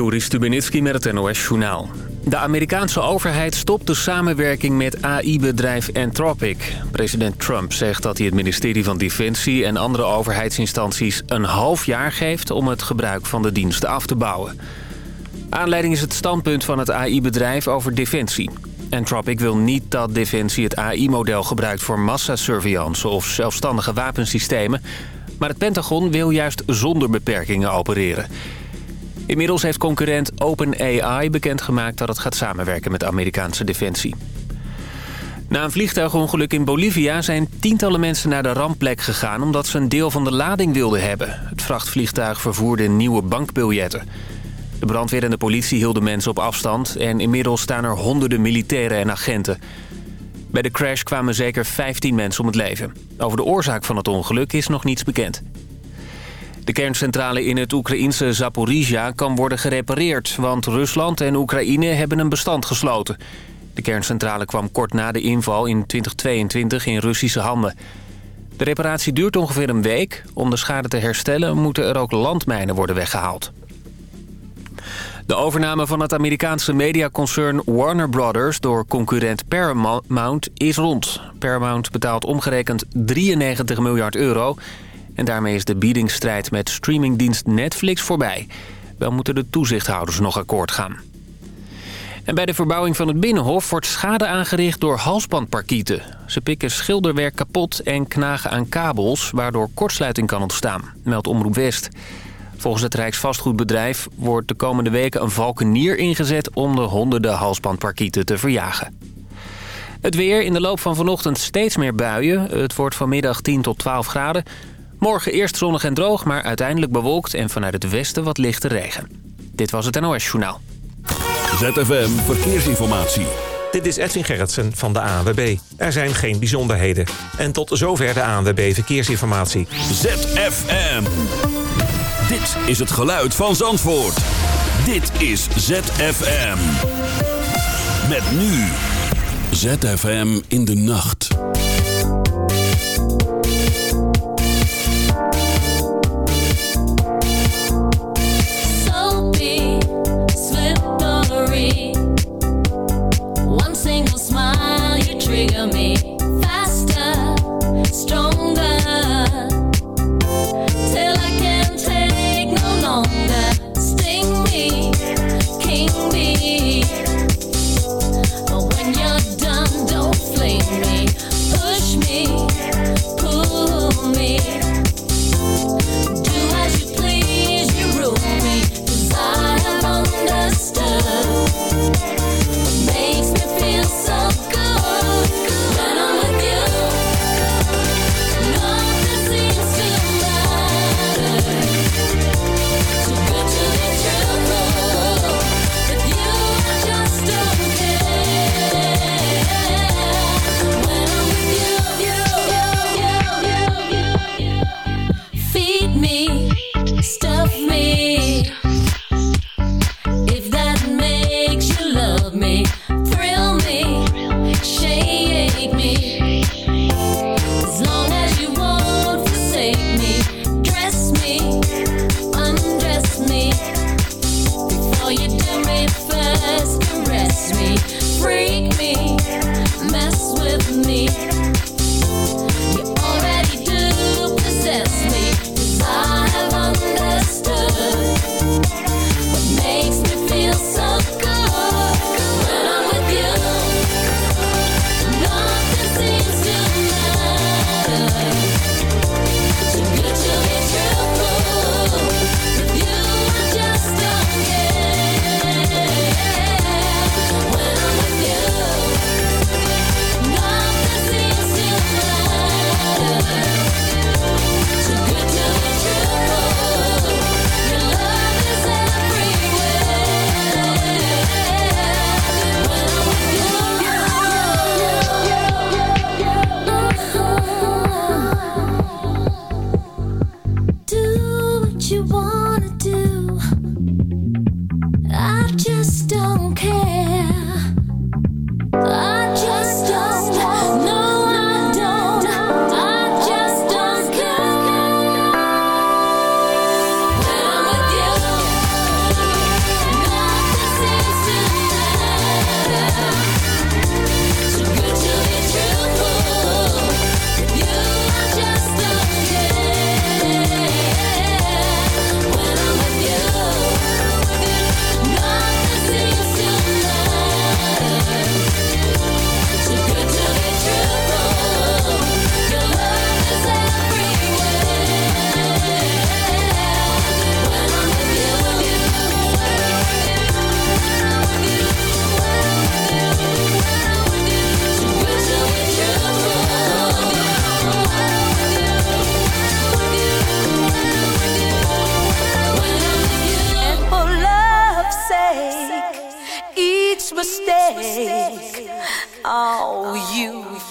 Joris Stubenitski met het NOS-journaal. De Amerikaanse overheid stopt de samenwerking met AI-bedrijf Anthropic. President Trump zegt dat hij het ministerie van Defensie en andere overheidsinstanties... een half jaar geeft om het gebruik van de diensten af te bouwen. Aanleiding is het standpunt van het AI-bedrijf over defensie. Anthropic wil niet dat Defensie het AI-model gebruikt voor massasurveillance of zelfstandige wapensystemen... maar het Pentagon wil juist zonder beperkingen opereren... Inmiddels heeft concurrent OpenAI bekendgemaakt dat het gaat samenwerken met de Amerikaanse Defensie. Na een vliegtuigongeluk in Bolivia zijn tientallen mensen naar de rampplek gegaan... omdat ze een deel van de lading wilden hebben. Het vrachtvliegtuig vervoerde nieuwe bankbiljetten. De brandweer en de politie hielden mensen op afstand... en inmiddels staan er honderden militairen en agenten. Bij de crash kwamen zeker 15 mensen om het leven. Over de oorzaak van het ongeluk is nog niets bekend. De kerncentrale in het Oekraïense Zaporizhia kan worden gerepareerd... want Rusland en Oekraïne hebben een bestand gesloten. De kerncentrale kwam kort na de inval in 2022 in Russische handen. De reparatie duurt ongeveer een week. Om de schade te herstellen moeten er ook landmijnen worden weggehaald. De overname van het Amerikaanse mediaconcern Warner Brothers... door concurrent Paramount is rond. Paramount betaalt omgerekend 93 miljard euro... En daarmee is de biedingsstrijd met streamingdienst Netflix voorbij. Wel moeten de toezichthouders nog akkoord gaan. En bij de verbouwing van het Binnenhof wordt schade aangericht door halsbandparkieten. Ze pikken schilderwerk kapot en knagen aan kabels... waardoor kortsluiting kan ontstaan, meldt Omroep West. Volgens het Rijksvastgoedbedrijf wordt de komende weken een valkenier ingezet... om de honderden halsbandparkieten te verjagen. Het weer in de loop van vanochtend steeds meer buien. Het wordt vanmiddag 10 tot 12 graden. Morgen eerst zonnig en droog, maar uiteindelijk bewolkt... en vanuit het westen wat lichte regen. Dit was het NOS Journaal. ZFM Verkeersinformatie. Dit is Edwin Gerritsen van de ANWB. Er zijn geen bijzonderheden. En tot zover de ANWB Verkeersinformatie. ZFM. Dit is het geluid van Zandvoort. Dit is ZFM. Met nu. ZFM in de nacht. me.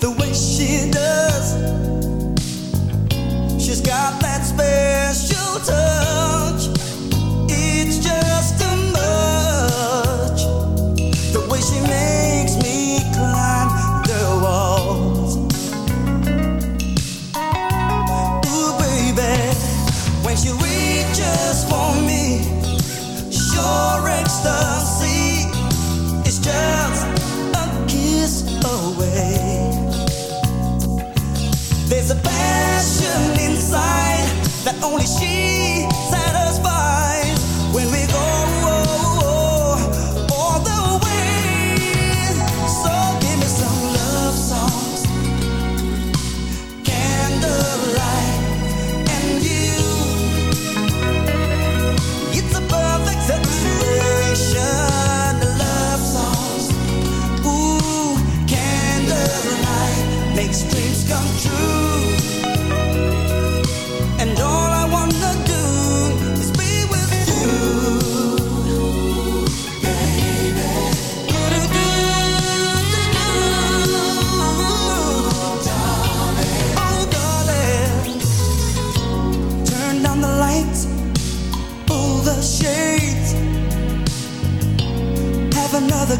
The way she does. She's got that special touch.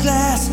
glass.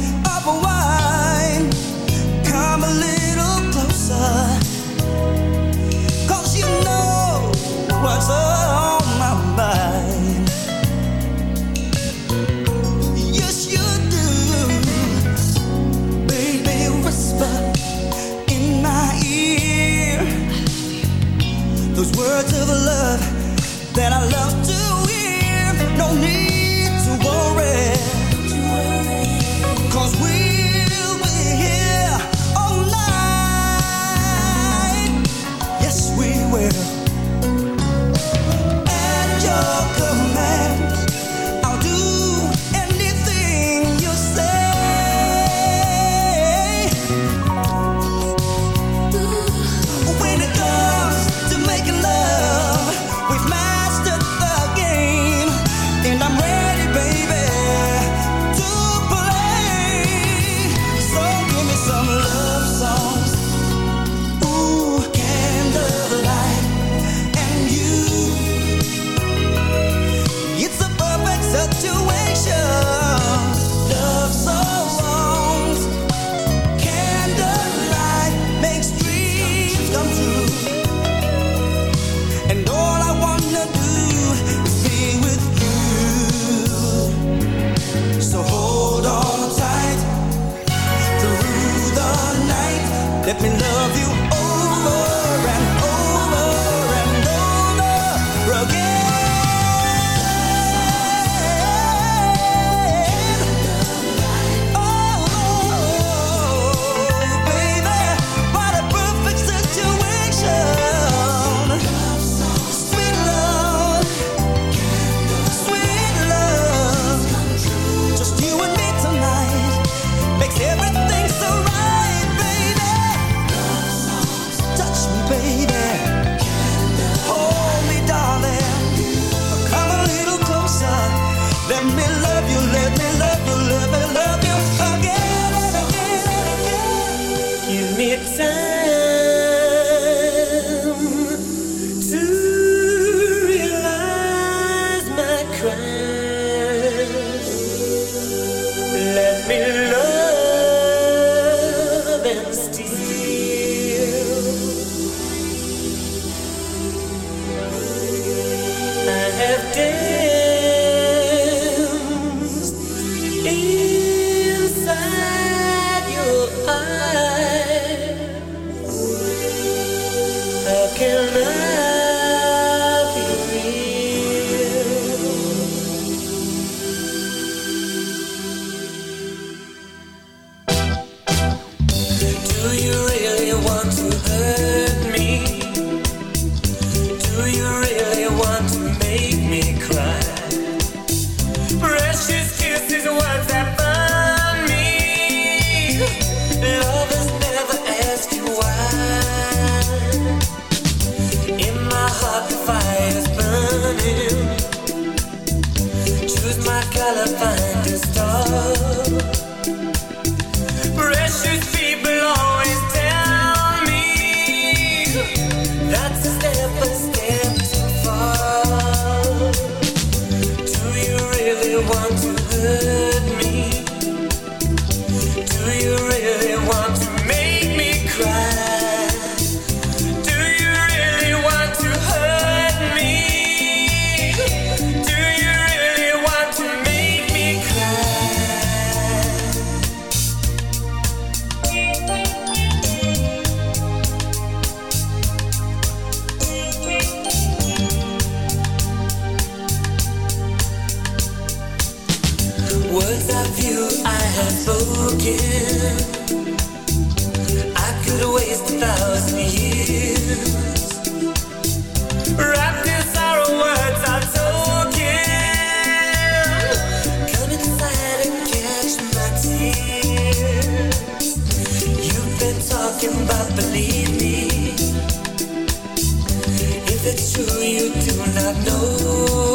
mix and words of you I have spoken. I could waste a thousand years. wrapped in sorrow words I've spoken. Come inside and catch my tears. You've been talking about believe me. If it's true you do not know.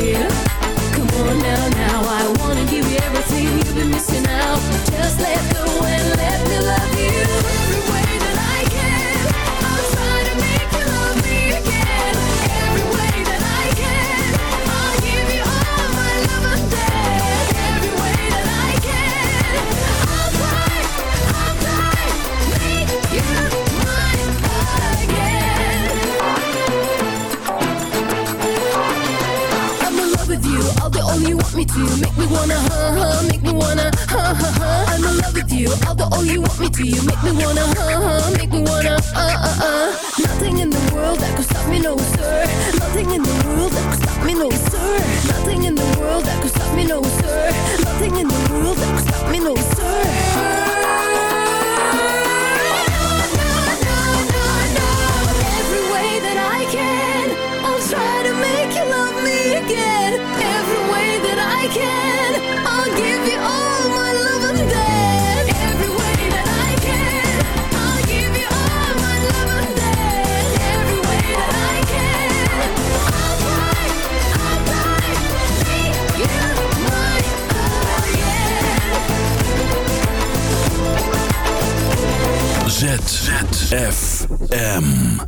here. ZFM.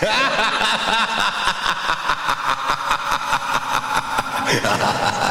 ha ha ha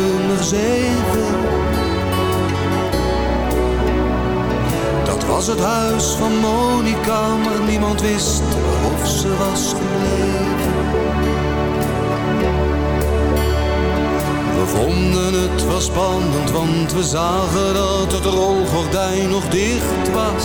nummer 7. Dat was het huis van Monica, maar niemand wist of ze was gebleven. We vonden het wel spannend, want we zagen dat het rolgordijn nog dicht was.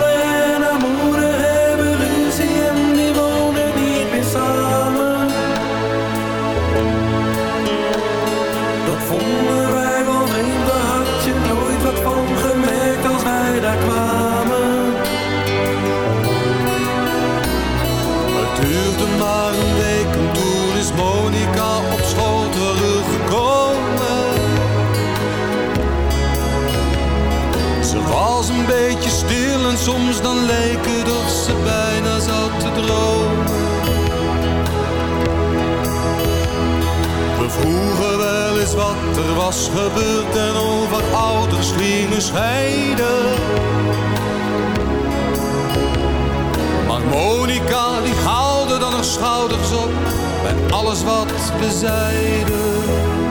Beetje stil en soms dan leek het of ze bijna zat te dromen. We vroegen wel eens wat er was gebeurd en over ouders gingen scheiden. Maar Monica die haalde dan haar schouders op bij alles wat we zeiden.